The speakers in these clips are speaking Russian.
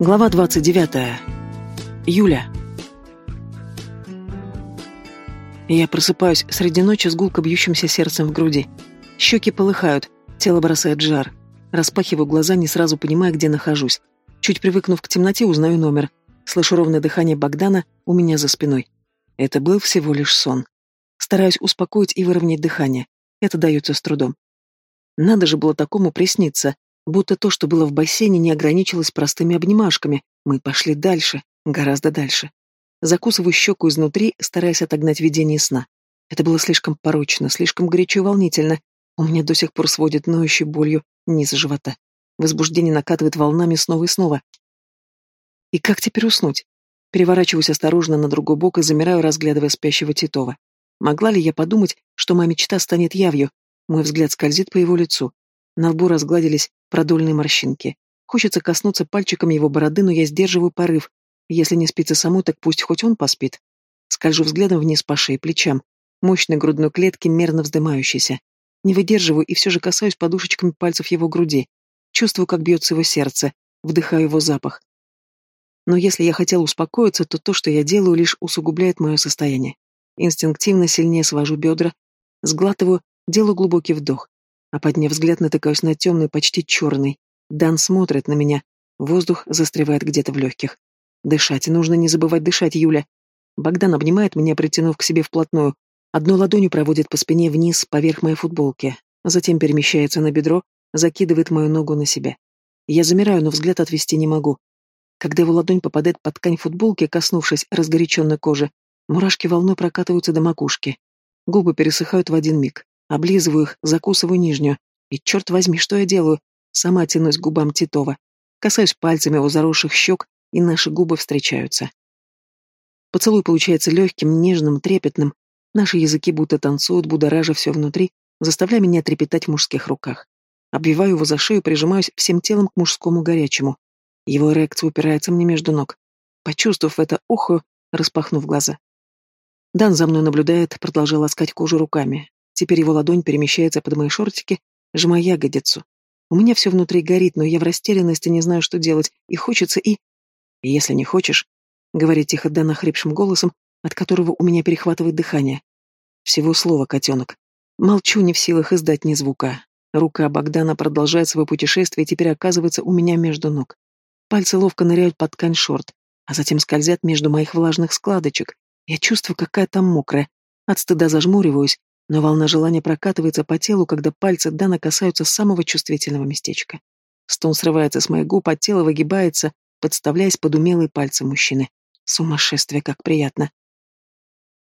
Глава 29. Юля. Я просыпаюсь среди ночи с гулко бьющимся сердцем в груди. Щеки полыхают, тело бросает жар. Распахиваю глаза, не сразу понимая, где нахожусь. Чуть привыкнув к темноте, узнаю номер. Слышу ровное дыхание Богдана у меня за спиной. Это был всего лишь сон. Стараюсь успокоить и выровнять дыхание. Это дается с трудом. Надо же было такому присниться, Будто то, что было в бассейне, не ограничилось простыми обнимашками. Мы пошли дальше, гораздо дальше. Закусываю щеку изнутри, стараясь отогнать видение сна. Это было слишком порочно, слишком горячо и волнительно. У меня до сих пор сводит ноющей болью низ живота. Возбуждение накатывает волнами снова и снова. И как теперь уснуть? Переворачиваюсь осторожно на другой бок и замираю, разглядывая спящего Титова. Могла ли я подумать, что моя мечта станет явью? Мой взгляд скользит по его лицу. На лбу разгладились продольные морщинки. Хочется коснуться пальчиком его бороды, но я сдерживаю порыв. Если не спится самой, так пусть хоть он поспит. Скольжу взглядом вниз по шее, плечам. Мощной грудной клетки, мерно вздымающейся. Не выдерживаю и все же касаюсь подушечками пальцев его груди. Чувствую, как бьется его сердце. Вдыхаю его запах. Но если я хотела успокоиться, то то, что я делаю, лишь усугубляет мое состояние. Инстинктивно сильнее свожу бедра, сглатываю, делаю глубокий вдох а подняв взгляд, натыкаюсь на темный, почти черный. Дан смотрит на меня. Воздух застревает где-то в легких. Дышать, нужно не забывать дышать, Юля. Богдан обнимает меня, притянув к себе вплотную. Одной ладонью проводит по спине вниз, поверх моей футболки. Затем перемещается на бедро, закидывает мою ногу на себя. Я замираю, но взгляд отвести не могу. Когда его ладонь попадает под ткань футболки, коснувшись разгоряченной кожи, мурашки волной прокатываются до макушки. Губы пересыхают в один миг. Облизываю их, закусываю нижнюю. И черт возьми, что я делаю? Сама тянусь к губам Титова. Касаюсь пальцами его заросших щек, и наши губы встречаются. Поцелуй получается легким, нежным, трепетным. Наши языки будто танцуют, будоража все внутри, заставляя меня трепетать в мужских руках. Обвиваю его за шею, прижимаюсь всем телом к мужскому горячему. Его эрекция упирается мне между ног. Почувствовав это, охую, распахнув глаза. Дан за мной наблюдает, продолжая ласкать кожу руками. Теперь его ладонь перемещается под мои шортики, сжимая ягодицу. У меня все внутри горит, но я в растерянности не знаю, что делать, и хочется и... Если не хочешь, — говорит тихо Дана хрипшим голосом, от которого у меня перехватывает дыхание. Всего слова, котенок. Молчу, не в силах издать ни звука. Рука Богдана продолжает свое путешествие и теперь оказывается у меня между ног. Пальцы ловко ныряют под ткань шорт, а затем скользят между моих влажных складочек. Я чувствую, какая там мокрая. От стыда зажмуриваюсь, но волна желания прокатывается по телу, когда пальцы Дана касаются самого чувствительного местечка. Стон срывается с моих губ, а тело выгибается, подставляясь под умелые пальцы мужчины. Сумасшествие, как приятно.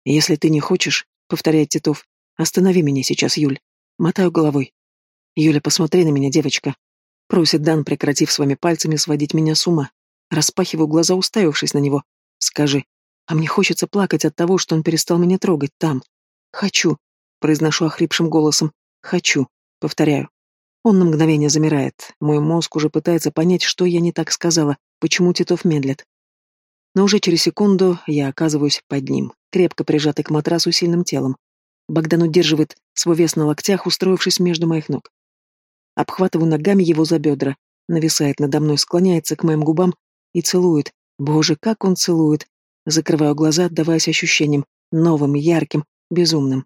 «Если ты не хочешь», — повторяет Титов, — «останови меня сейчас, Юль». Мотаю головой. «Юля, посмотри на меня, девочка», — просит Дан, прекратив своими пальцами сводить меня с ума. Распахиваю глаза, уставившись на него. «Скажи, а мне хочется плакать от того, что он перестал меня трогать там. Хочу, Произношу охрипшим голосом. «Хочу». Повторяю. Он на мгновение замирает. Мой мозг уже пытается понять, что я не так сказала, почему Титов медлит. Но уже через секунду я оказываюсь под ним, крепко прижатый к матрасу сильным телом. Богдан удерживает свой вес на локтях, устроившись между моих ног. Обхватываю ногами его за бедра, нависает надо мной, склоняется к моим губам и целует. Боже, как он целует! Закрываю глаза, отдаваясь ощущениям, новым, ярким, безумным.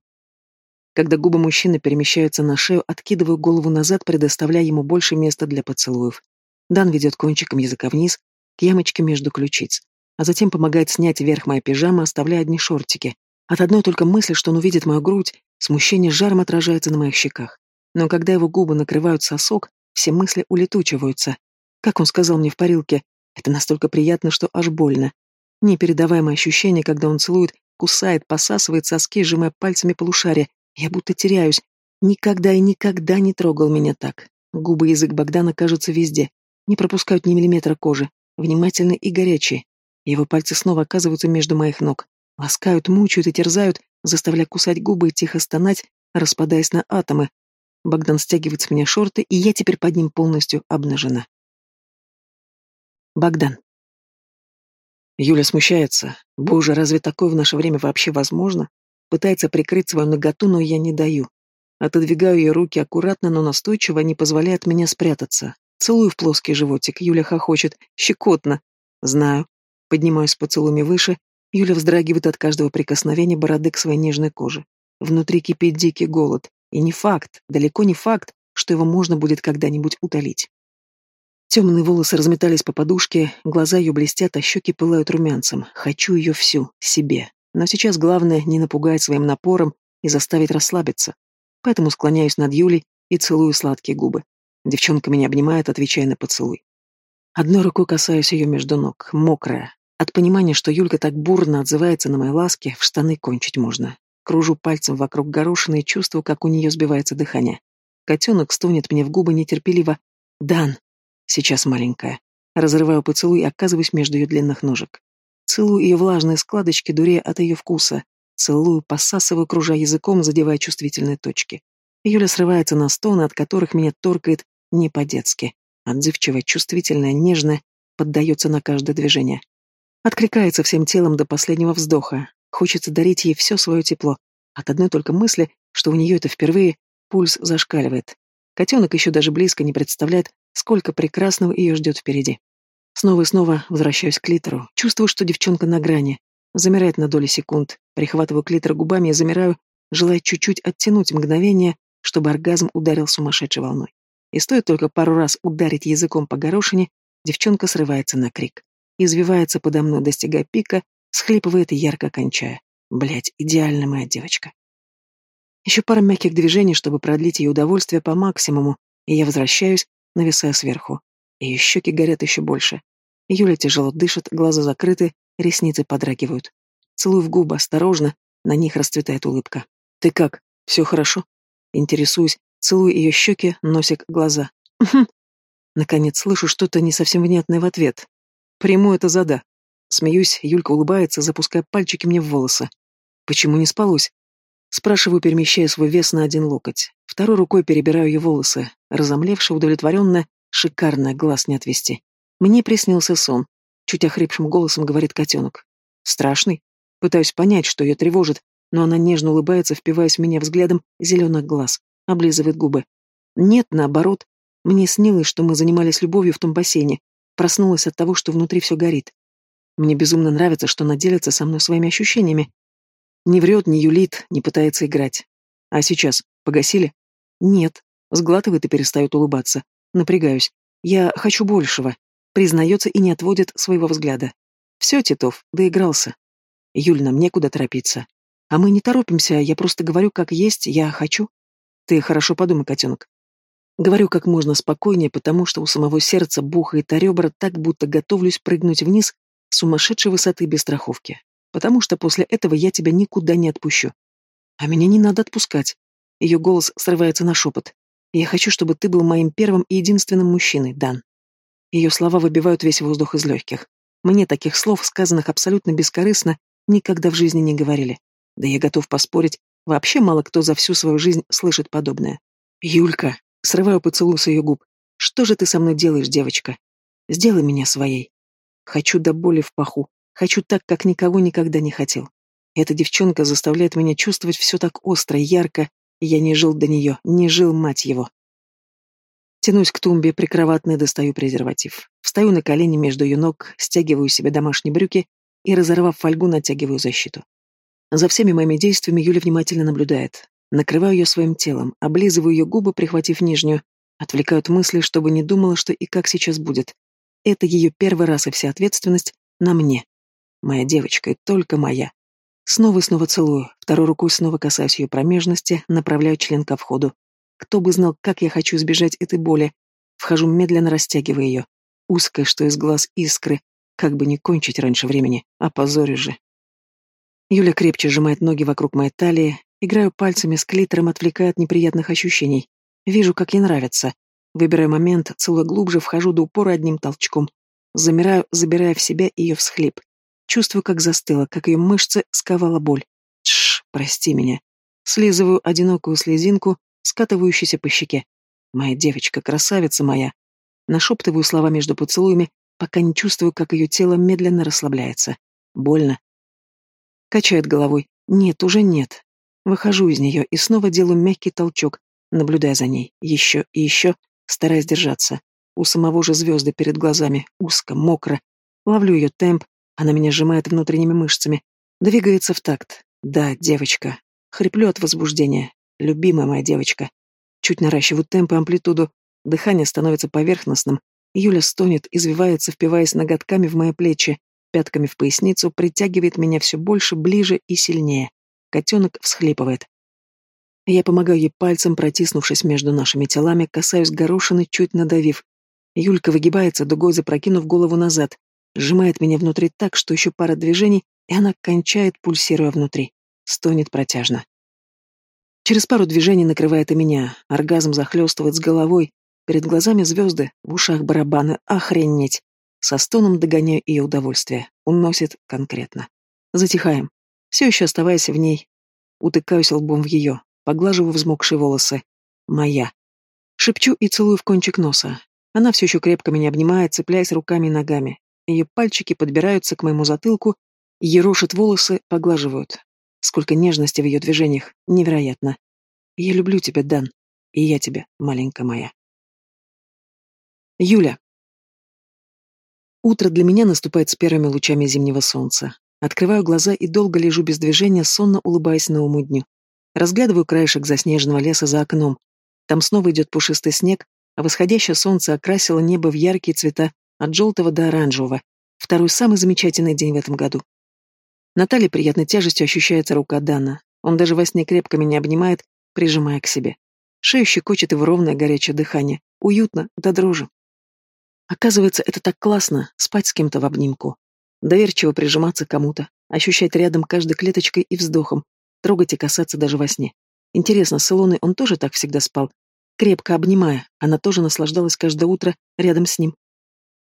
Когда губы мужчины перемещаются на шею, откидываю голову назад, предоставляя ему больше места для поцелуев. Дан ведет кончиком языка вниз, к ямочке между ключиц, а затем помогает снять верх моей пижамы, оставляя одни шортики. От одной только мысли, что он увидит мою грудь, смущение жаром отражается на моих щеках. Но когда его губы накрывают сосок, все мысли улетучиваются. Как он сказал мне в парилке, это настолько приятно, что аж больно. Непередаваемое ощущение, когда он целует, кусает, посасывает соски, сжимая пальцами полушария, я будто теряюсь. Никогда и никогда не трогал меня так. Губы и язык Богдана кажутся везде. Не пропускают ни миллиметра кожи. Внимательны и горячие. Его пальцы снова оказываются между моих ног. Ласкают, мучают и терзают, заставляя кусать губы и тихо стонать, распадаясь на атомы. Богдан стягивает с меня шорты, и я теперь под ним полностью обнажена. Богдан. Юля смущается. Боже, разве такое в наше время вообще возможно? Пытается прикрыть свою наготу, но я не даю. Отодвигаю ее руки аккуратно, но настойчиво, не позволяет мне спрятаться. Целую в плоский животик, Юля хохочет. Щекотно. Знаю. Поднимаюсь поцелуями выше, Юля вздрагивает от каждого прикосновения бороды к своей нежной коже. Внутри кипит дикий голод. И не факт, далеко не факт, что его можно будет когда-нибудь утолить. Темные волосы разметались по подушке, глаза ее блестят, а щеки пылают румянцем. Хочу ее всю, себе. Но сейчас главное не напугать своим напором и заставить расслабиться. Поэтому склоняюсь над Юлей и целую сладкие губы. Девчонка меня обнимает, отвечая на поцелуй. Одной рукой касаюсь ее между ног, мокрая. От понимания, что Юлька так бурно отзывается на мои ласки, в штаны кончить можно. Кружу пальцем вокруг горошины и чувствую, как у нее сбивается дыхание. Котенок стонет мне в губы нетерпеливо. «Дан!» Сейчас маленькая. Разрываю поцелуй и оказываюсь между ее длинных ножек. Целую ее влажные складочки, дурея от ее вкуса. Целую, посасываю, кружа языком, задевая чувствительные точки. Юля срывается на стоны, от которых меня торкает не по-детски. Отзывчивая, чувствительная, нежная, поддается на каждое движение. Откликается всем телом до последнего вздоха. Хочется дарить ей все свое тепло. От одной только мысли, что у нее это впервые, пульс зашкаливает. Котенок еще даже близко не представляет, сколько прекрасного ее ждет впереди. Снова и снова возвращаюсь к литеру. Чувствую, что девчонка на грани. Замирает на доли секунд. Прихватываю клитор губами и замираю, желая чуть-чуть оттянуть мгновение, чтобы оргазм ударил сумасшедшей волной. И стоит только пару раз ударить языком по горошине, девчонка срывается на крик. Извивается подо мной, достигая пика, схлипывает и ярко кончая. Блять, идеальная моя девочка. Еще пара мягких движений, чтобы продлить ее удовольствие по максимуму, и я возвращаюсь, нависая сверху. Ее щеки горят еще больше. Юля тяжело дышит, глаза закрыты, ресницы подрагивают. Целую в губы, осторожно, на них расцветает улыбка. «Ты как? Все хорошо?» Интересуюсь, целую ее щеки, носик, глаза. Наконец слышу что-то не совсем внятное в ответ. Приму это за да. Смеюсь, Юлька улыбается, запуская пальчики мне в волосы. Почему не спалось? Спрашиваю, перемещая свой вес на один локоть. Второй рукой перебираю ее волосы. Разомлевшая, удовлетворенная, шикарно, глаз не отвести. Мне приснился сон. Чуть охрипшим голосом говорит котенок. Страшный? Пытаюсь понять, что ее тревожит, но она нежно улыбается, впиваясь в меня взглядом зеленых глаз. Облизывает губы. Нет, наоборот. Мне снилось, что мы занимались любовью в том бассейне. Проснулась от того, что внутри все горит. Мне безумно нравится, что она делится со мной своими ощущениями, не врет, не юлит, не пытается играть. А сейчас? Погасили? Нет. Сглатывает и перестает улыбаться. Напрягаюсь. Я хочу большего. Признается и не отводит своего взгляда. Все, Титов, доигрался. Юль, нам некуда торопиться. А мы не торопимся, я просто говорю, как есть, я хочу. Ты хорошо подумай, котенок. Говорю как можно спокойнее, потому что у самого сердца бухает о ребра так, будто готовлюсь прыгнуть вниз с сумасшедшей высоты без страховки потому что после этого я тебя никуда не отпущу. А меня не надо отпускать. Ее голос срывается на шепот. Я хочу, чтобы ты был моим первым и единственным мужчиной, Дан. Ее слова выбивают весь воздух из легких. Мне таких слов, сказанных абсолютно бескорыстно, никогда в жизни не говорили. Да я готов поспорить, вообще мало кто за всю свою жизнь слышит подобное. Юлька, срываю поцелуй с ее губ. Что же ты со мной делаешь, девочка? Сделай меня своей. Хочу до боли в паху, Хочу так, как никого никогда не хотел. Эта девчонка заставляет меня чувствовать все так остро, ярко. Я не жил до нее, не жил, мать его. Тянусь к тумбе, прикроватной достаю презерватив. Встаю на колени между ее ног, стягиваю себе домашние брюки и, разорвав фольгу, натягиваю защиту. За всеми моими действиями Юля внимательно наблюдает. Накрываю ее своим телом, облизываю ее губы, прихватив нижнюю. Отвлекают мысли, чтобы не думала, что и как сейчас будет. Это ее первый раз, и вся ответственность на мне. Моя девочка, и только моя. Снова и снова целую, второй рукой снова касаюсь ее промежности, направляю член ко входу. Кто бы знал, как я хочу избежать этой боли. Вхожу медленно, растягивая ее. Узкая, что из глаз искры. Как бы не кончить раньше времени, а позорю же. Юля крепче сжимает ноги вокруг моей талии, играю пальцами с клитором, отвлекая от неприятных ощущений. Вижу, как ей нравится. Выбираю момент, целую глубже, вхожу до упора одним толчком. Замираю, забирая в себя ее всхлип. Чувствую, как застыла, как ее мышцы сковала боль. Тш, прости меня. Слизываю одинокую слезинку, скатывающуюся по щеке. Моя девочка, красавица моя. Нашептываю слова между поцелуями, пока не чувствую, как ее тело медленно расслабляется. Больно. Качает головой. Нет, уже нет. Выхожу из нее и снова делаю мягкий толчок, наблюдая за ней. Еще и еще, стараясь держаться. У самого же звезды перед глазами, узко, мокро. Ловлю ее темп, она меня сжимает внутренними мышцами. Двигается в такт. Да, девочка. Хриплю от возбуждения. Любимая моя девочка. Чуть наращиваю темп и амплитуду. Дыхание становится поверхностным. Юля стонет, извивается, впиваясь ноготками в мои плечи, пятками в поясницу, притягивает меня все больше, ближе и сильнее. Котенок всхлипывает. Я помогаю ей пальцем, протиснувшись между нашими телами, касаюсь горошины, чуть надавив. Юлька выгибается, дугой запрокинув голову назад, сжимает меня внутри так, что еще пара движений, и она кончает, пульсируя внутри. Стонет протяжно. Через пару движений накрывает и меня, оргазм захлестывает с головой, перед глазами звезды, в ушах барабаны, охренеть. Со стоном догоняю ее удовольствие, уносит конкретно. Затихаем, все еще оставаясь в ней. Утыкаюсь лбом в ее, поглаживаю взмокшие волосы. Моя. Шепчу и целую в кончик носа. Она все еще крепко меня обнимает, цепляясь руками и ногами. Ее пальчики подбираются к моему затылку, ерошат волосы, поглаживают. Сколько нежности в ее движениях, невероятно. Я люблю тебя, Дан, и я тебя, маленькая моя. Юля. Утро для меня наступает с первыми лучами зимнего солнца. Открываю глаза и долго лежу без движения, сонно улыбаясь новому дню. Разглядываю краешек заснеженного леса за окном. Там снова идет пушистый снег, а восходящее солнце окрасило небо в яркие цвета от желтого до оранжевого. Второй самый замечательный день в этом году. На талии приятной тяжестью ощущается рука Дана. Он даже во сне крепко меня обнимает, прижимая к себе. Шею щекочет его ровное горячее дыхание. Уютно, до дрожи. Оказывается, это так классно, спать с кем-то в обнимку. Доверчиво прижиматься кому-то, ощущать рядом каждой клеточкой и вздохом, трогать и касаться даже во сне. Интересно, с Илоной он тоже так всегда спал? Крепко обнимая, она тоже наслаждалась каждое утро рядом с ним.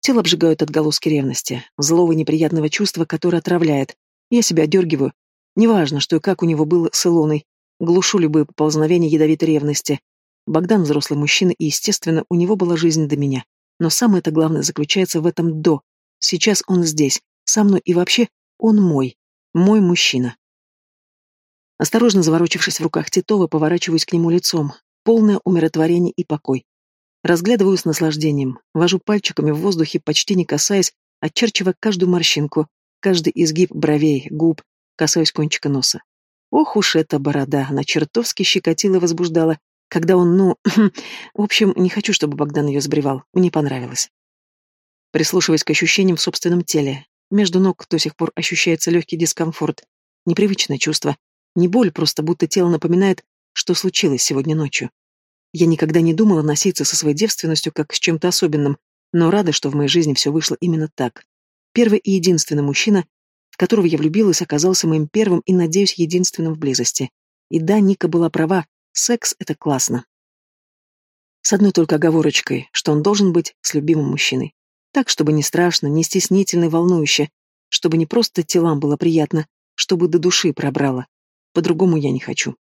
Тело обжигают отголоски ревности, злого неприятного чувства, которое отравляет. Я себя дергиваю. Неважно, что и как у него было с Илоной. Глушу любые поползновения ядовитой ревности. Богдан взрослый мужчина, и, естественно, у него была жизнь до меня. Но самое это главное заключается в этом «до». Сейчас он здесь, со мной, и вообще он мой. Мой мужчина. Осторожно заворочившись в руках Титова, поворачиваюсь к нему лицом. Полное умиротворение и покой. Разглядываю с наслаждением, вожу пальчиками в воздухе, почти не касаясь, очерчивая каждую морщинку, каждый изгиб бровей, губ, касаюсь кончика носа. Ох уж эта борода, она чертовски щекотила и возбуждала, когда он, ну... в общем, не хочу, чтобы Богдан ее сбривал, мне понравилось. Прислушиваясь к ощущениям в собственном теле, между ног до сих пор ощущается легкий дискомфорт, непривычное чувство, не боль, просто будто тело напоминает, что случилось сегодня ночью. Я никогда не думала носиться со своей девственностью как с чем-то особенным, но рада, что в моей жизни все вышло именно так. Первый и единственный мужчина, в которого я влюбилась, оказался моим первым и, надеюсь, единственным в близости. И да, Ника была права, секс — это классно. С одной только оговорочкой, что он должен быть с любимым мужчиной. Так, чтобы не страшно, не стеснительно и волнующе, чтобы не просто телам было приятно, чтобы до души пробрало. По-другому я не хочу.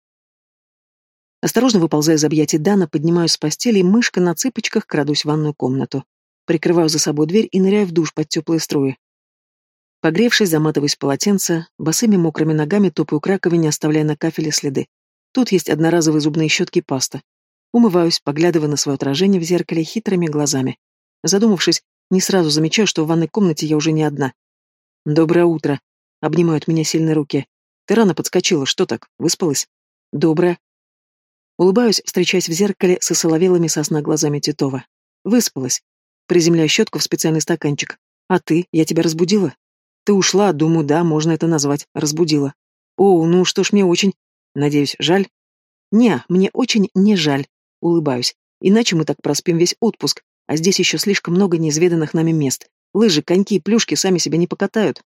Осторожно выползая из объятий Дана, поднимаюсь с постели и мышка на цыпочках крадусь в ванную комнату. Прикрываю за собой дверь и ныряю в душ под теплые струи. Погревшись, заматываюсь в полотенце, босыми мокрыми ногами топаю к раковине, оставляя на кафеле следы. Тут есть одноразовые зубные щетки и паста. Умываюсь, поглядывая на свое отражение в зеркале хитрыми глазами. Задумавшись, не сразу замечаю, что в ванной комнате я уже не одна. «Доброе утро», — обнимают меня сильные руки. «Ты рано подскочила, что так, выспалась?» «Доброе», Улыбаюсь, встречаясь в зеркале со соловелыми сосна глазами Титова. Выспалась. Приземляю щетку в специальный стаканчик. А ты? Я тебя разбудила? Ты ушла, думаю, да, можно это назвать. Разбудила. О, ну что ж, мне очень... Надеюсь, жаль? Не, мне очень не жаль. Улыбаюсь. Иначе мы так проспим весь отпуск, а здесь еще слишком много неизведанных нами мест. Лыжи, коньки и плюшки сами себя не покатают.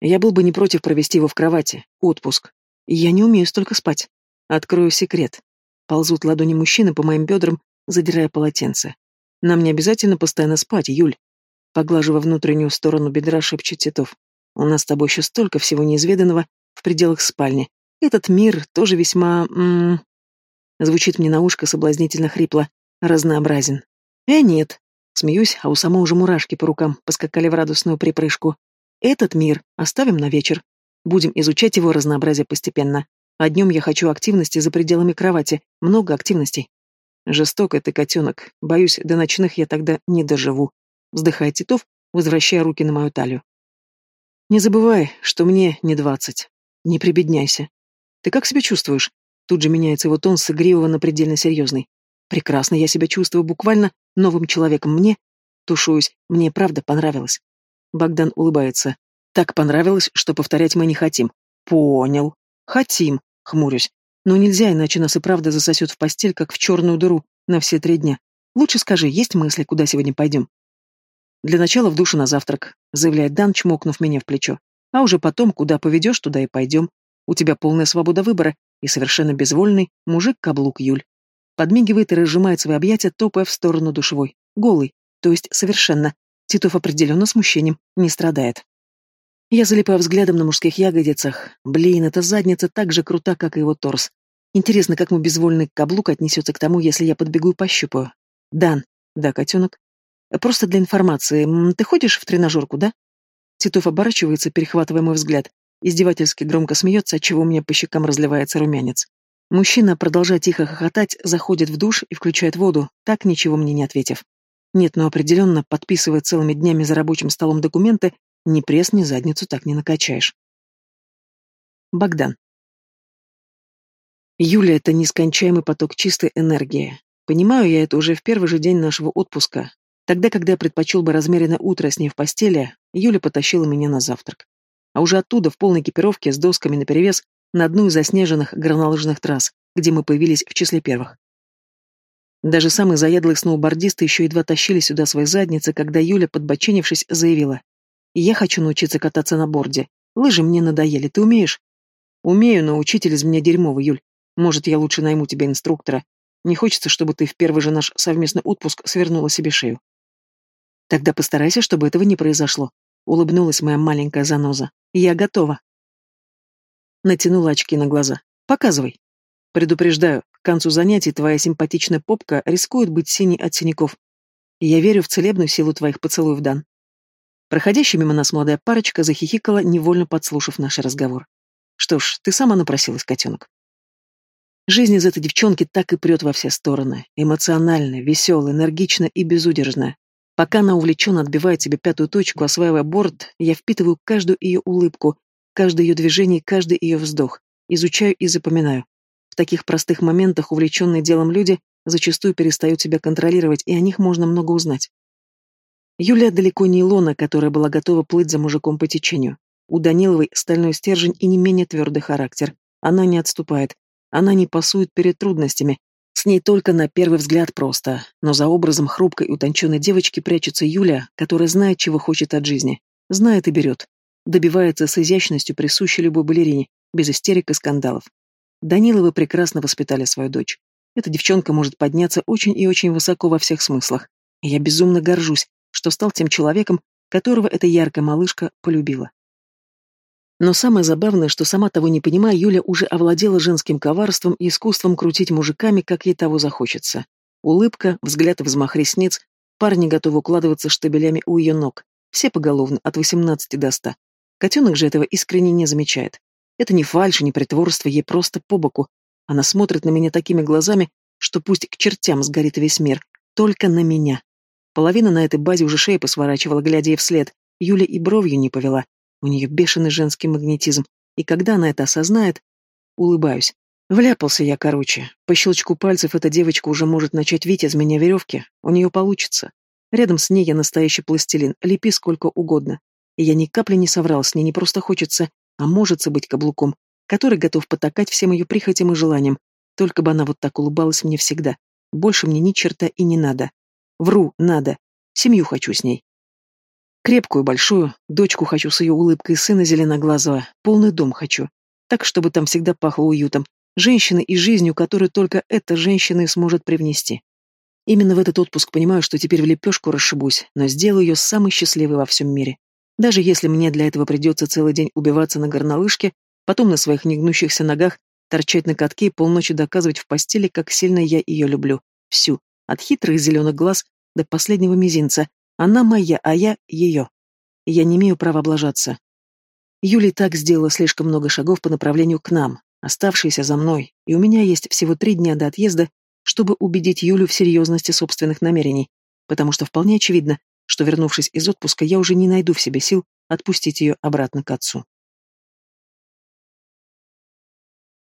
Я был бы не против провести его в кровати. Отпуск. Я не умею столько спать. Открою секрет. Ползут ладони мужчины по моим бедрам, задирая полотенце. Нам не обязательно постоянно спать, Юль. Поглаживая внутреннюю сторону бедра, шепчет Титов. У нас с тобой еще столько всего неизведанного в пределах спальни. Этот мир тоже весьма... М -м, звучит мне на ушко соблазнительно хрипло. Разнообразен. Э, нет. Смеюсь, а у самой уже мурашки по рукам поскакали в радостную припрыжку. Этот мир оставим на вечер. Будем изучать его разнообразие постепенно. А днем я хочу активности за пределами кровати, много активностей. Жестокая ты, котенок. Боюсь, до ночных я тогда не доживу. Вздыхает Титов, возвращая руки на мою талию. Не забывай, что мне не двадцать. Не прибедняйся. Ты как себя чувствуешь? Тут же меняется его тон с игривого на предельно серьезный. Прекрасно, я себя чувствую буквально новым человеком. Мне, тушуюсь, мне правда понравилось. Богдан улыбается. Так понравилось, что повторять мы не хотим. Понял. Хотим, хмурюсь. Но нельзя, иначе нас и правда засосет в постель, как в черную дыру, на все три дня. Лучше скажи, есть мысли, куда сегодня пойдем? Для начала в душу на завтрак, заявляет Дан, чмокнув меня в плечо. А уже потом, куда поведешь, туда и пойдем. У тебя полная свобода выбора и совершенно безвольный мужик-каблук Юль. Подмигивает и разжимает свои объятия, топая в сторону душевой. Голый, то есть совершенно. Титов определенно смущением не страдает. Я залипаю взглядом на мужских ягодицах. Блин, эта задница так же крута, как и его торс. Интересно, как мой безвольный каблук отнесется к тому, если я подбегу и пощупаю. Дан. Да, котенок. Просто для информации. Ты ходишь в тренажерку, да? Титов оборачивается, перехватывая мой взгляд. Издевательски громко смеется, отчего у меня по щекам разливается румянец. Мужчина, продолжая тихо хохотать, заходит в душ и включает воду, так ничего мне не ответив. Нет, но определенно, подписывая целыми днями за рабочим столом документы, ни пресс, ни задницу так не накачаешь. Богдан. Юля — это нескончаемый поток чистой энергии. Понимаю я это уже в первый же день нашего отпуска. Тогда, когда я предпочел бы размеренное утро с ней в постели, Юля потащила меня на завтрак. А уже оттуда, в полной экипировке, с досками наперевес, на одну из заснеженных горнолыжных трасс, где мы появились в числе первых. Даже самые заядлые сноубордисты еще едва тащили сюда свои задницы, когда Юля, подбоченившись, заявила. Я хочу научиться кататься на борде. Лыжи мне надоели, ты умеешь? Умею, но учитель из меня дерьмовый, Юль. Может, я лучше найму тебе инструктора. Не хочется, чтобы ты в первый же наш совместный отпуск свернула себе шею. Тогда постарайся, чтобы этого не произошло. Улыбнулась моя маленькая заноза. Я готова. Натянула очки на глаза. Показывай. Предупреждаю, к концу занятий твоя симпатичная попка рискует быть синей от синяков. Я верю в целебную силу твоих поцелуев, Дан. Проходящая мимо нас молодая парочка захихикала, невольно подслушав наш разговор. Что ж, ты сама напросилась, котенок. Жизнь из этой девчонки так и прет во все стороны. Эмоциональная, веселая, энергичная и безудержная. Пока она увлеченно отбивает себе пятую точку, осваивая борт, я впитываю каждую ее улыбку, каждое ее движение, каждый ее вздох. Изучаю и запоминаю. В таких простых моментах увлеченные делом люди зачастую перестают себя контролировать, и о них можно много узнать. Юлия далеко не Илона, которая была готова плыть за мужиком по течению. У Даниловой стальной стержень и не менее твердый характер. Она не отступает. Она не пасует перед трудностями. С ней только на первый взгляд просто. Но за образом хрупкой и утонченной девочки прячется Юля, которая знает, чего хочет от жизни. Знает и берет. Добивается с изящностью, присущей любой балерине, без истерик и скандалов. Даниловы прекрасно воспитали свою дочь. Эта девчонка может подняться очень и очень высоко во всех смыслах. Я безумно горжусь, что стал тем человеком, которого эта яркая малышка полюбила. Но самое забавное, что сама того не понимая, Юля уже овладела женским коварством и искусством крутить мужиками, как ей того захочется. Улыбка, взгляд взмах ресниц, парни готовы укладываться штабелями у ее ног, все поголовно, от 18 до 100. Котенок же этого искренне не замечает. Это не фальшь, не притворство, ей просто по боку. Она смотрит на меня такими глазами, что пусть к чертям сгорит весь мир, только на меня. Половина на этой базе уже шеи посворачивала, глядя ей вслед. Юля и бровью не повела. У нее бешеный женский магнетизм. И когда она это осознает, улыбаюсь. Вляпался я, короче. По щелчку пальцев эта девочка уже может начать вить из меня веревки. У нее получится. Рядом с ней я настоящий пластилин, лепи сколько угодно. И я ни капли не соврал, с ней не просто хочется, а может быть каблуком, который готов потакать всем ее прихотям и желаниям. Только бы она вот так улыбалась мне всегда. Больше мне ни черта и не надо. Вру, надо. Семью хочу с ней. Крепкую, большую, дочку хочу с ее улыбкой, сына зеленоглазого, полный дом хочу. Так, чтобы там всегда пахло уютом, женщины и жизнью, которую только эта женщина сможет привнести. Именно в этот отпуск понимаю, что теперь в лепешку расшибусь, но сделаю ее самой счастливой во всем мире. Даже если мне для этого придется целый день убиваться на горнолыжке, потом на своих негнущихся ногах торчать на катке и полночи доказывать в постели, как сильно я ее люблю. Всю. От хитрых зеленых глаз до последнего мизинца. Она моя, а я ее. Я не имею права облажаться. Юля так сделала слишком много шагов по направлению к нам, оставшиеся за мной, и у меня есть всего три дня до отъезда, чтобы убедить Юлю в серьезности собственных намерений, потому что вполне очевидно, что, вернувшись из отпуска, я уже не найду в себе сил отпустить ее обратно к отцу.